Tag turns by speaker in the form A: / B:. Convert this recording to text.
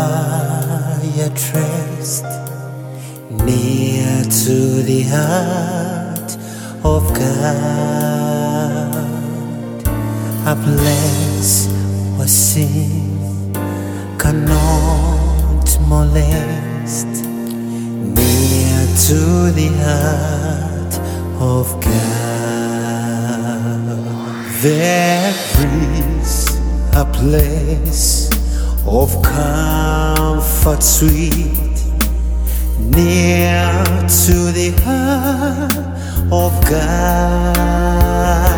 A: quiet rest near to the heart of God, a place where sin cannot molest, near to the heart of God. There is a place of comfort sweet near to the heart of God.